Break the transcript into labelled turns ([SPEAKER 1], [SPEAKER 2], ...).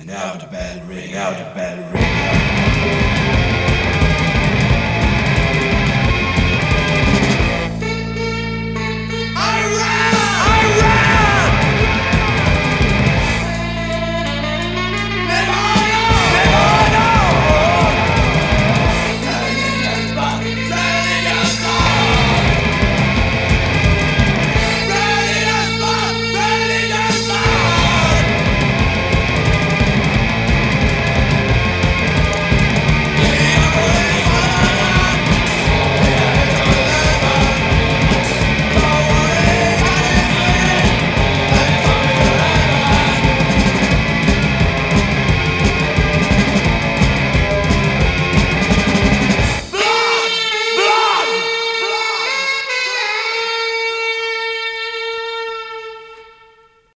[SPEAKER 1] And now the bell ring, out the bell ring.